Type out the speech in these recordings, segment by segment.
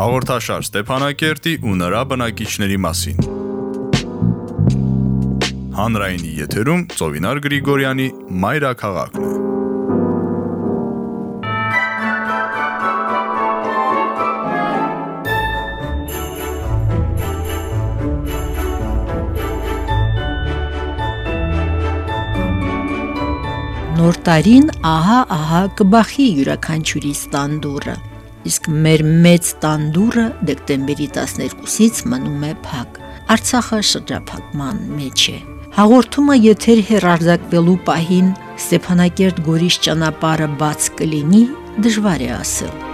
Հաղորդաշար Ստեփանակերտի ու նրա բնակիչների մասին։ Հանրայինի եթերում Ծովինար Գրիգորյանի Մայրաքաղաքն է։ Նոր տարին ահա-ահա կբախի յուրաքանչյուրի ստանդուրը։ Իսկ մեր մեծ տանդուրը դեկտեմբերի 12-ից մնում է փակ։ Արցախը շրջափակման մեջ է։ Հաղորդումը եթեր հերարձակվելու պահին Ստեփանակերտ Գորիս ճանապարհը բաց կլինի, դժվար է ասել։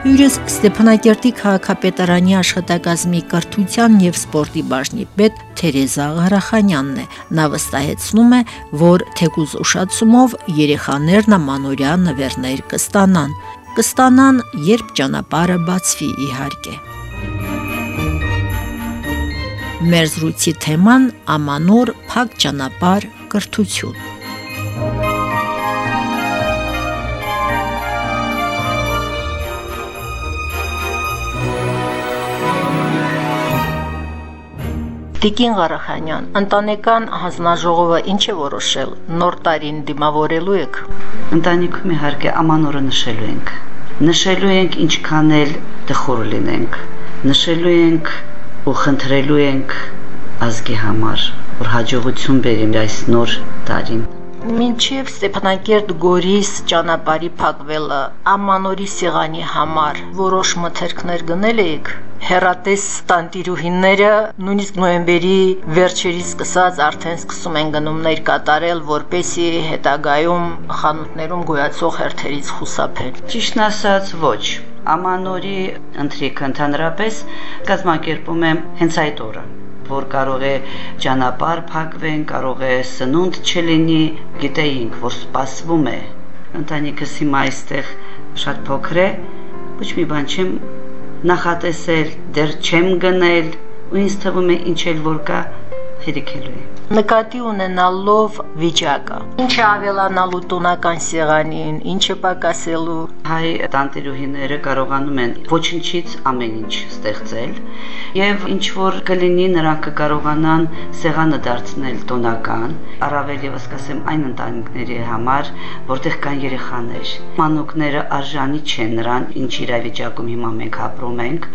Հյուրս Ստեփանակերտի քաղաքապետարանի աշխատակազմի կրթության եւ սպորտի բաժնի պետ Թերեզա Ղարախանյանն է։ Նա վստահեցնում է, որ թեկուզ ուշացումով երեխաներն ամանորյա նվերներ կստանան։ Կստանան, երբ ճանապարհը բացվի իհարկե։ Մեր զրույցի թեման ամանոր փակ ճանապարհ կրթություն։ Տիկին Ղարախանյան, ընտանեկան հանձնաժողովը ինչ է որոշել։ Նոր տարին դիմավորելու եք։ Ընտանիքում իհարկե ամանորը նշելու ենք։ Նշելու ենք ինչքան էլ դխոր լինենք։ Նշելու ենք ու խնդրելու ենք ազգի համար, որ հաջողություն բերին այս նոր տարին։ Մինչև Ստեփանակերտ Գորիս ճանապարհի փակվելը ամանորի սեղանի համար որոշ մթերքներ գնել եք հերատես տանտիրուհիները նույնիսկ նոյեմբերի վերջերից սկսած արդեն սկսում են գնումներ կատարել, որպեսի հետագայում խանութներում գոյացող հերթերից խուսափեն։ Ճիշտն ասած, ոչ։ Ամանորի ընթրիքը ընդհանրապես կազմակերպում եմ հենց այդ օրը որ կարող է ճանապարհ փակվեն, կարող է սնունդ չլինի, գիտեինք, որ սպասվում է։ Ընտանիքս հիմա այստեղ շատ փոքր է, ոչ մի բան չեմ նախատեսել, դեռ չեմ գնել, ու ինձ թվում է ինչ էլ որ կա, հերիքելու է նկատի ունենալով վիճակը։ Ինչ է ավելանալու տոնական սեղանին, ինչ է պակասելու։ Հայ տանտիրուհիները կարողանում են ոչնչից ամեն ինչ ստեղծել եւ ինչ որ կլինի նրանք կկարողանան սեղանը դարձնել տոնական, առավել եւս կասեմ այն ընտանիքների համար, որտեղ կան երեխաներ։ Մանուկները արժանի չեն նրան, ինչ իրավիճակում հիմա մենք ապրում ենք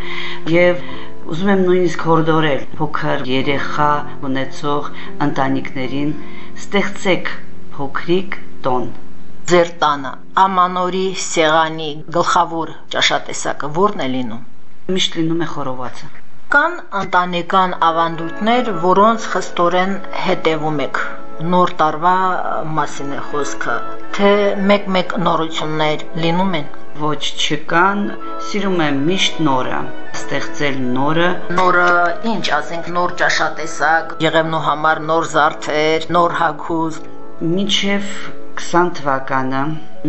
եւ Ուզում եմ նույնիսկ հորդորել. Փոքր երեխա ունեցող ընտանիքներին ստեղծեք փոքրիկ տոն ձեր տանը ամանորի սեղանի գլխավոր ճաշատեսակը ո՞րն է լինում? Միշտ լինում է խորովածը կան ընտանեկան ավանդույթներ որոնց խստորեն հետևում եք նոր տարվա մասին է խոսքը թե մեկ-մեկ նորություններ լինում են ոչ չկան, սիրում եմ միշտ նորը, ստեղծել նորը։ Նորը ինչ, ասենք նոր ճաշատեսակ, եղևնու համար նոր զարդեր, նոր հագուզ։ Մինչև 20 թվականը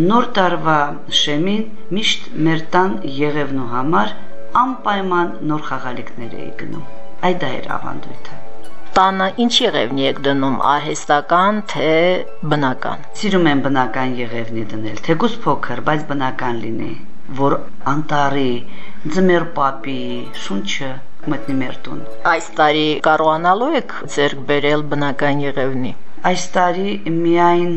նոր տարվա շեմին միշտ մեր տան եղևնու համար անպայման նոր խաղալիքներ էի գնում։ Այդ դա էր ավանդույթը տանը ինչ եղևնի եք դնում, արհեստական թե բնական։ Սիրում եմ բնական եղևնի դնել, թեկուզ փոքր, բայց բնական լինի, որ անտարի, ձմեր պապի, շունչը մտնի մեր տուն։ Այս տարի կարողանալու եք ձեռք բերել բնական եղևնի։ Այս տարի միայն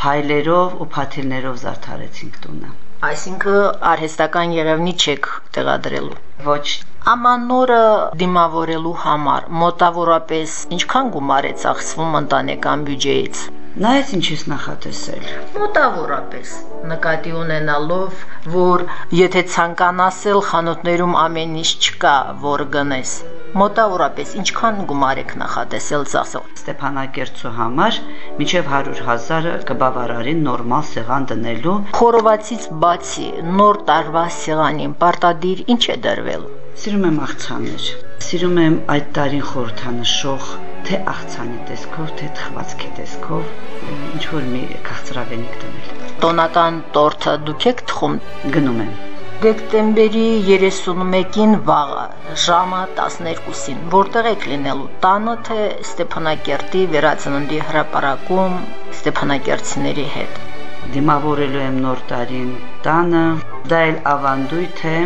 փայլերով ու փաթիլներով զարդարեցինք տունը։ Այսինքն արհեստական երևնի չեք տեղադրելու։ Ոչ, Ամանորը դիմավորելու համար մոտավորապես ինչքան գումար է ծախսվում ընտանեկան բյուջեից։ Նայած ինչ ես նախատեսել։ Մոտավորապես նկատի ունենալով, որ եթե ցանկանասել խանութներում ամեն ինչ չկա, որ գնես, Մոտավորապես ինչքան գումար եք նախատեսել ծախսել։ Ստեփանակերտցու համար միջև 100.000-ը կբավարարի նորմալ սեղան դնելու։ Խորովածից բացի նոր տարվա սեղանին պարտադիր ինչ է դրվել։ Սիրում եմ աղցաններ։ Սիրում եմ այդ տարին խորհրդանշող թե աղցանի տեսքով, թե թխվածքի տեսքով ինչ որ մի քաղցրավենիք դնել։ Տոնական տորթը դուք եք թխում գնում եմ Դեկտեմբերի 31-ին վաղը ժամը 12-ին որտեղ եք լինելու տանը թե Ստեփանակերտի վերածննդի հրապարակում Ստեփանակերտցիների հետ դիմավորելու եմ նոր տարին տանը դա էլ ավանդույթ է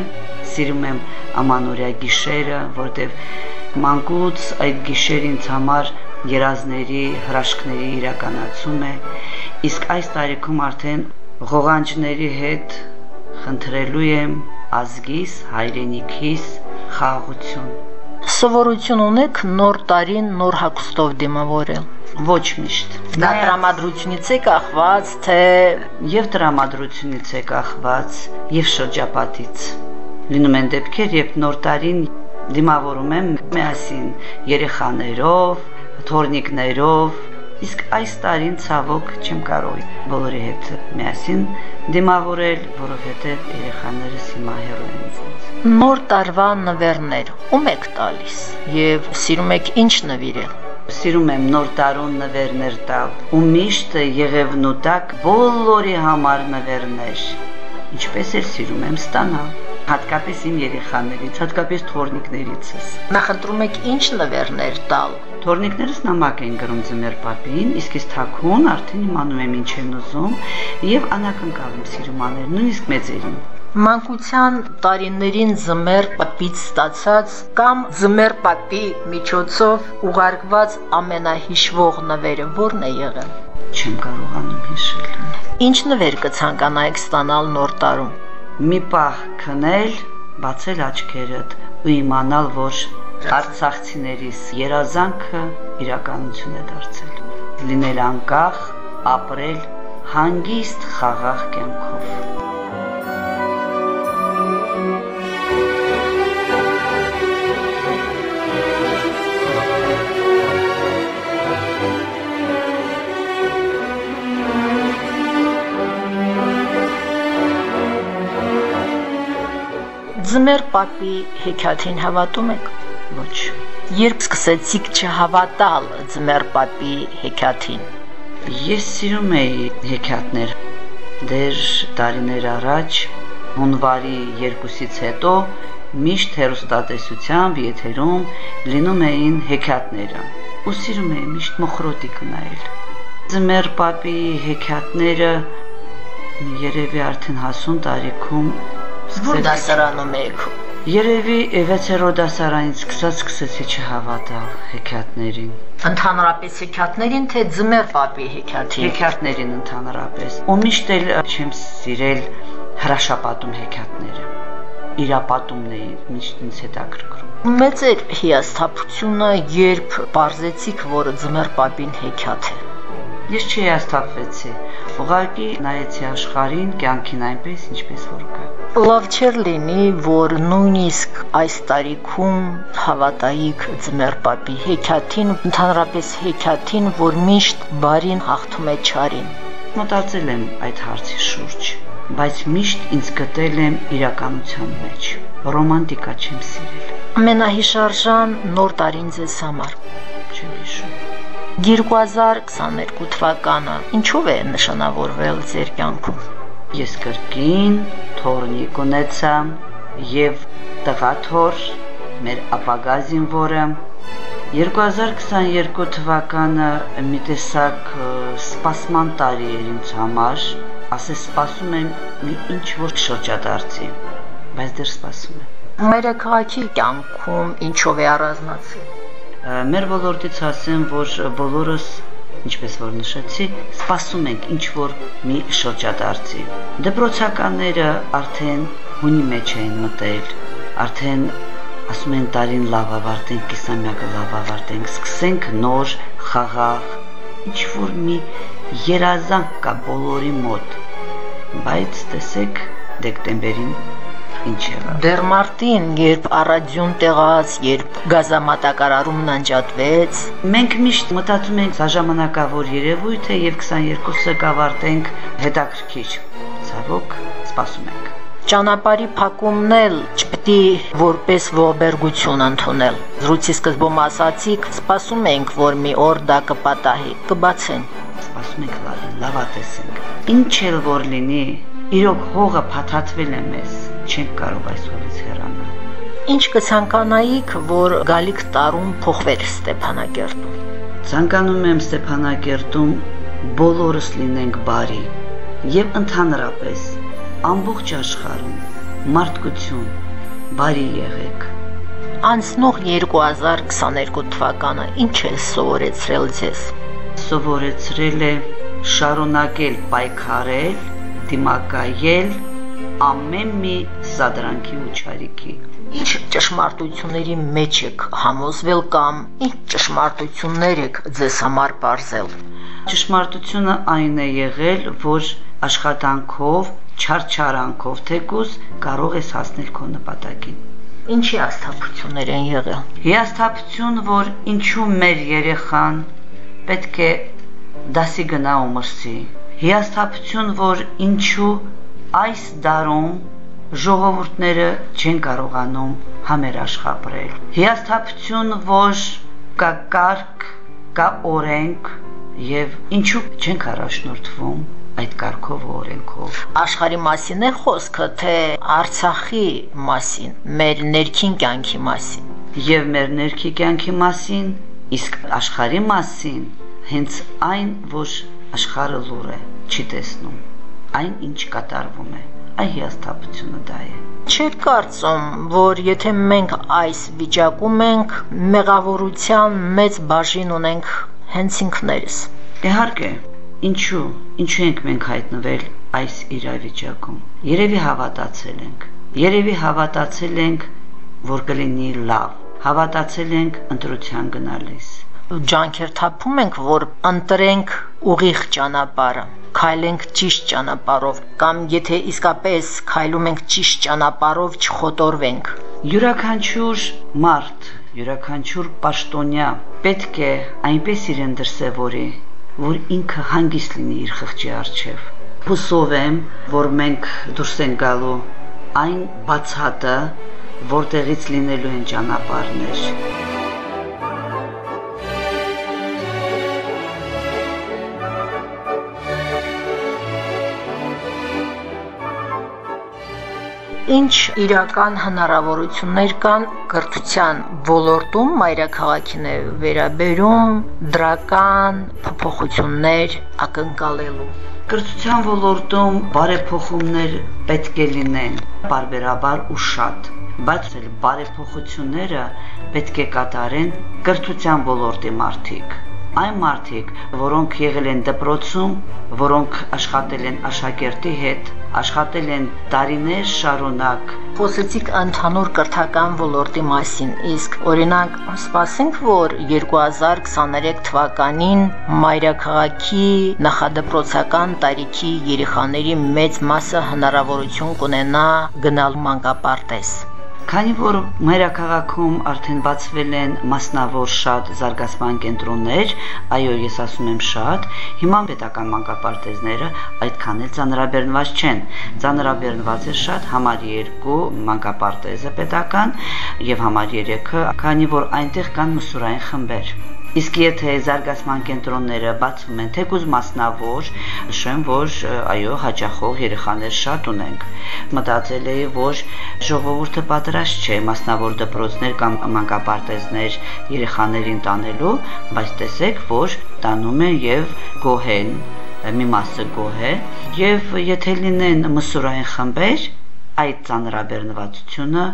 սիրում եմ ամանորյա գիշերը որտեվ մանկուց այդ գիշերին ինձ համար երազների հրաշքների իրականացում է իսկ այս տարիքում արդեն ղողանջների հետ խնդրելու եմ ազգիս, հայրենիքիս խաղաղություն։ Սովորություն ունեք նոր տարին նոր հագուստով դիմավորել։ Ոչ միշտ։ Դա տրամադրությունից է կախված, թե եւ տրամադրությունից է կախված, եւ շրջապատից։ Լինում են դեպքեր, երբ նոր տարին դիմավորում եմ միասին երեխաներով, թորնիկներով, Իսկ այս տարին ցավոք չեմ կարող բոլորի հետ միասին դիմավորել, որովհետև երեխաներս հիմա հեռու են ինձ։ Նոր տարվա նվերներ ում եք տալիս եւ սիրում եք ինչ նվիրել։ Սիրում եմ նոր տարուն նվերներ տալ ու միշտ եղևնուտակ բոլորի համար նվերներ։ Ինչպես էլ սիրում եմ ստանալ հատկապես իմ երեխաներից, հատկապես թորնիկներիցս։ Նախընտրում եք ինչ նվերներ տալ։ Թորնիկներս նամակ են գրում ձմեր պապին, իսկ ես թաքուն արդեն իմանում եմ ինչ են ուզում եւ անակնկալ եմ սիրում անել, նույնիսկ մեծերին մանկության տարիներին զմեր պապից ստացած կամ զմեր պապի միջոցով ուղարկված ամենահիշվող նվերը ո՞րն է եղել։ Չեմ կարողանում հիշել։ Ինչ նվեր կցանկանայիք ստանալ նոր տարում մի պահ քնել, բացել աչքերդ ու իմանալ, որ արցախցիներիս երազանքը իրականություն է դարձել։ Լինել անկախ, ապրել հանգիստ խաղաղ կյանքով։ Ձմեր պապի հեքիաթին հավատում եք։ Ոչ։ Երբ սկսեցիք չհավատալ Ձմեր պապի հեքիաթին։ Ես սիրում էի հեքիաթներ։ Դեր տարիներ առաջ հունվարի 2-ից հետո միշտ հերոստատեսությամբ եթերում լինում էին հեքիաթները։ Ու սիրում էի միշտ մոխրոտիկ նայել։ Ձմեր պապի հեքիաթները երևի արդեն հասուն տարիքում Որ դասարանում եք։ Երևի 6-րդ դասարանից սկսած սկսեցի չհավատալ հեքիաթներին։ Ընդհանրապես հեքիաթներին, թե ձմեր պապի հեքիաթին։ Հեքիաթներին ընդհանրապես։ Ու միշտ էլ չեմ սիրել հրաշապատում հեքիաթները։ Իրապատումն է միշտ ինձ հետաքրքրում։ Մեծ էր հիասթափությունը, երբ բարձեցիք, որ ձմեր պապին հեքիաթ է։ Ես չհիասթափվեցի։ Ուղղակի նայեցի աշխարհին, կյանքին այնպես, ինչպես որ կա։ Լավ չէր լինի, որ նույնիսկ այս տարիքում հավատայիք ձմեր պապի հեքիաթին, ընդհանրապես հեքիաթին, որ միշտ բարին հաղթում է չարին։ Մտածել եմ այդ հարցի շուրջ, բայց միշտ ինձ գտել եմ իրականության մեջ։ Ռոմանտիկա չեմ սիրել։ Ամենահիշարժան նոր տարին ձեզ համար։ Չեմ հիշում։ 2022 թվականը ինչով է նշանավորվել ձեր կյանքում։ Ես կրկին թորնիկ ունեցա եւ տղաթոր մեր ապագա զինվորը 2022 թվականը մի տեսակ սպասման տարի էր ինձ համար, ասես սպասում եմ մի ինչ որ շրջադարձի, բայց դեռ սպասում եմ։ Մեր քաղաքի կյանքում ինչով է առանձնացել։ Մեր ոլորտից ասեմ, որ բոլորս ինչպես որ նշեցի, սպասում ենք ինչ որ մի շրջադարձի։ Դպրոցականները արդեն հունի մեջ են մտել, արդեն ասում են տարին լավ ավարտենք, կիսամյակը լավ ավարտենք, սկսենք նոր խաղաղ, ինչ որ մի երազանք կա բոլորի մոտ։ Բայց տեսեք դեկտեմբերին ինչ եղավ։ Դեռ մարտին, երբ առաջուն տեղաց, երբ գազամատակարարումն անջատվեց, մենք միշտ մտածում ենք սա ժամանակավոր երևույթ է եւ 22-ը կավարտենք հետաքրքիր։ Ցավոք, սպասում ենք ճանապարհի փակումն էլ չպետք է որպես ողբերգություն ընդունել։ Զրույցի սկզբում ասացիք, սպասում ենք, որ մի օր դա կպատահի, կբացեն։ Սպասում ենք լավ, լավատեսենք։ Ինչ էլ որ լինի, իրոք հողը փաթաթվել է մեզ չենք կարող այս հողից հեռանալ։ Ինչ կցանկանայիք, որ գալիք տարում փոխվեր Ստեփանակերտում։ Ցանկանում եմ Ստեփանակերտում բոլորս լինենք բարի եւ ընդհանրապես ամբողջ աշխարհում մարդկություն բարի եղեք։ Անցնող 2022 թվականը ինչ է սովորեցրել ձեզ։ Սովորեցրել է շարունակել պայքարել, դիմակայել ամեն մի սադրանքի ու չարիքի։ Ինչ ճշմարտությունների մեջ եք համոզվել կամ ինչ ճշմարտություններ եք ձեզ համար բարձել։ Ճշմարտությունը այն է եղել, որ աշխատանքով, չարչարանքով թեկուզ կարող ես հասնել քո նպատակին։ Ինչի աստափություններ են եղել։ Հիասթափություն, որ ինչու մեր երեխան պետք է դասի գնա ու մրսի։ Հիասթափություն, որ ինչու այս դարում ժողովուրդները չեն կարողանում համերաշխապրել։ Հիասթափություն, որ կա կարգ, կա օրենք եւ ինչու չենք առաջնորդվում այդ կարգով օրենքով։ Աշխարհի մասին է խոսքը, թե Արցախի մասին, մեր ներքին կյանքի մասին։ Եվ մեր ներքի կյանքի մասին, իսկ աշխարհի մասին, հենց այն, որ աշխարհը լուր է, չի տեսնում։ Այն ինչ կատարվում է, այ հիասթափությունը դա է։ Չեք կարծում, որ եթե մենք այս վիճակում ենք, մեղավորության մեծ բաժին ունենք հենց ինքներս։ Իհարկե, Ինչու, ինչու ենք մենք հայտնվել այս իրավիճակում։ Երևի հավատացել ենք։ Երևի հավատացել ենք, որ կլինի լավ։ Հավատացել ենք ընտրության գնալիս։ Ջանքեր թափում ենք, որ ընտրենք ուղիղ ճանապարհը քայլենք ճիշտ ճանապարով կամ եթե իսկապես քայլում ենք ճիշտ ճանապարով չխոտորվենք յուրաքանչյուր մարդ յուրաքանչյուր պաշտոնյա պետք է այնպես իրեն դրսևորի որ ինքը հանգիստ լինի իր խղճի առջև։ Հուսով եմ, որ մենք դուրս ենք գալու այն բացատը, որտեղից լինելու են ճանապարհներ։ ինչ իրական հնարավորություններ կան կրթության ոլորտում մայրաքաղաքին է վերաբերում դրական փոփոխություններ ակնկալելու կրթության ոլորտում բարեփոխումներ պետք է լինեն բարբերաբար ու շատ բայց էլ բարեփոխությունները պետք է կատարեն կրթության ոլորտի մարդիկ այն մարդիկ, որոնք եղել են դպրոցում, որոնք աշխատել են աշակերտի հետ, աշխատել են տարիներ շարունակ։ Խոսեցիք ընդհանուր կրթական ոլորտի մասին, իսկ օրինակ սպասենք, որ 2023 թվականին Մայրաքաղաքի նախադպրոցական տարիքի երեխաների մեծ մասը հնարավորություն կունենա գնալ մանկապարտեզ։ Քանի որ մայրաքաղաքում արդեն բացվել են մասնավոր շատ զարգացման կենտրոններ, այո, ես ասում եմ շատ, հիմա պետական մանկապարտեզները այդքան էլ ծանրաբեռնված չեն։ Ծանրաբեռնված է շատ համար 2 մանկապարտեզը պետական եւ համար 3-ը, քանի որ այնտեղ կան մուսուրային խմբեր։ Իսկ եթե զարգացման կենտրոնները բացվում են թեկուզ մասնավոր, նշեմ, որ այո, հաճախող երեխաներ շատ ունենք։ Մտածել էի, որ ժողովուրդը պատրաստ չէ մասնավոր դպրոցներ կամ մանկապարտեզներ երեխաներին տանելու, բայց տեսեք, որ տանում են եւ գոհեն մի մասը գոհ է եւ եթե լինեն մսուրային խմբեր այդ ծանրաբեռնվածությունը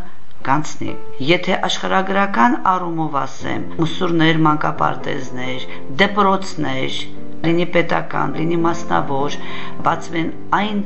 կանցնի։ Եթե աշխարհագրական առումով ասեմ, ուսուրներ, մանկապարտեզներ, դպրոցներ, լինի պետական, լինի մասնավոր, բացվեն այն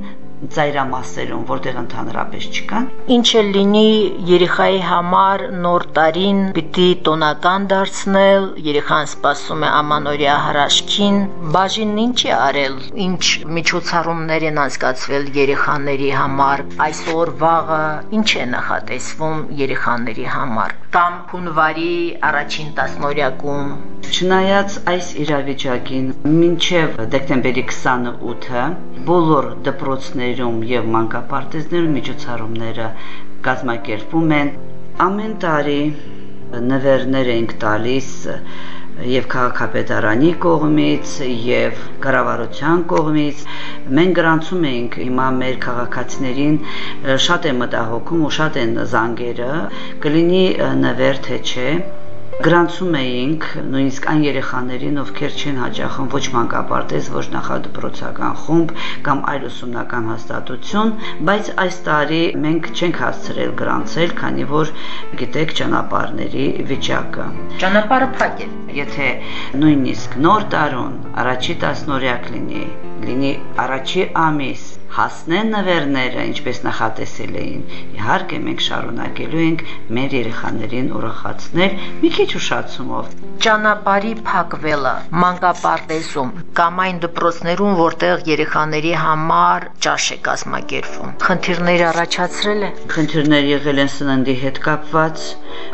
ծայրամասերում, որտեղ ընդհանրապես չկան։ Ինչ էլ լինի երեխայի համար նոր տարին պիտի տոնական դարձնել, երեխան սպասում է ամանորյա հրաշքին, բաժինն ինչ է արել, ինչ միջոցառումներ են անցկացվել երեխաների համար, այսօր վաղը ինչ է նախատեսվում երեխաների համար կամ հունվարի առաջին տասնօրյակում Չնայած այս իրավիճակին, մինչև դեկտեմբերի 28-ը բոլոր դպրոցներում եւ մանկապարտեզներում միջոցառումները կազմակերպվում են։ Ամեն տարի նվերներ ենք տալիս եւ քաղաքապետարանի կողմից եւ կառավարության կողմից մենք գրանցում ենք հիմա մեր քաղաքացիներին շատ է մտահոգում ու շատ են զանգերը կլինի նվեր թե չէ Գրանցում էինք նույնիսկ այն երեխաներին, ովքեր չեն հաջախում ոչ մանկապարտեզ, ոչ նախադպրոցական խումբ կամ այլ ուսումնական հաստատություն, բայց այս տարի մենք չենք հասցրել գրանցել, քանի որ գիտեք ճանապարհների վիճակը։ Ճանապարհը փակ է։ Եթե նույնիսկ նոր տարուն առաջի 10-օրյակ լինի, լինի առաջի ամիս հասնեն նվերները, ինչպես նախատեսել էին։ Իհարկե մենք շարունակելու ենք մեր երեխաներին ուրախացնել մի քիչ ուշացումով։ Ճանապարհի փակվելը մանկապարտեզում կամ այն դպրոցներում, որտեղ երեխաների համար ճաշ է կազմակերպվում։ Խնդիրներ առաջացրել է։ Խնդիրներ եղել են սննդի հետ կապված,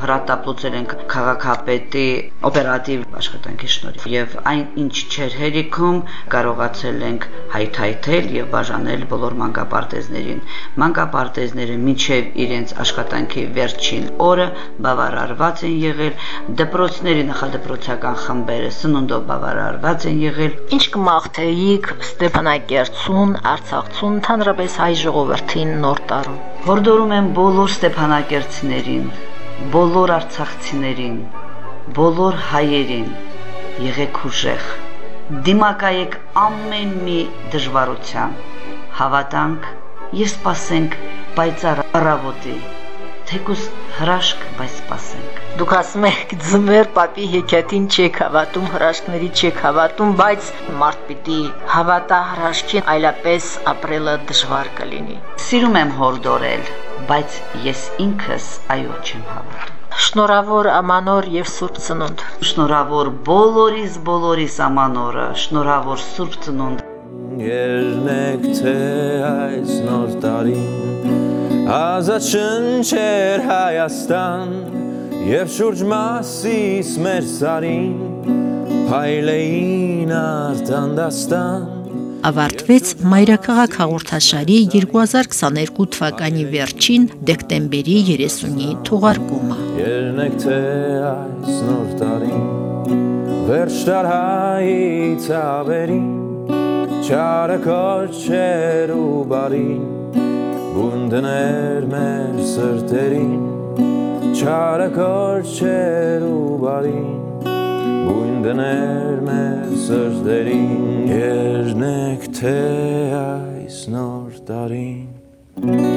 հրատապլուծել ենք քաղաքապետի օպերատիվ աշխատանքի շնորհիվ եւ այն ինչ չեր հերիքում կարողացել ենք հայթայթել եւ բաժանել բոլոր մանկապարտեզներին։ Մանկապարտեզները մինչև իրենց աշխատանքի վերջին օրը բավարարված են եղել, դպրոցների նախադպրոցական խմբերը սնունդով բավարարված են եղել։ Ինչ կմաղթեիք Ստեփանակերտցուն, Արցախցուն, ընդհանրապես հայ ժողովրդին նոր տարում։ Հորդորում եմ բոլոր ստեփանակերտցիներին, բոլոր արցախցիներին, բոլոր հայերին եղեք ուժեղ դիմակայեք ամեն մի դժվարության հավատանք եւ սпасենք պայծառ առավոտի թեկուս հրաշք բայց սпасենք դուք ասում եք ձմեր papi հեքիաթին չեք հավատում հրաշքների չեք հավատում բայց մարդ պիտի հավատա հրաշքին այլապես ապրելը դժվար կլինի սիրում եմ հորդորել բայց ես ինքս այո չեմ հավատում Շնորհավոր Ամանոր եւ Սուրբ Ծնունդ։ Շնորհավոր բոլորիս, բոլորիս Ամանորը, շնորհավոր Սուրբ Ծնունդ։ Երնեք թե այս նոր տարին Ազատ շնչեր Հայաստան Եվ շուրջ մասիս մեր սարին Հայլեին արտանդաստան ավարտվեց Մայրաքաղաք հաղորդաշարի 2022 թվականի վերջին դեկտեմբերի 30-ի թողարկումը։ Երնեք թե այս նոր տարին վերջ տար հայի ցավերին Չարը կոչեր ու բարին Բուն դներ մեր սրտերին Չարը կոչեր ու բարին Բուն դներ մեր սրտերին Երնեք թե այս նոր տարին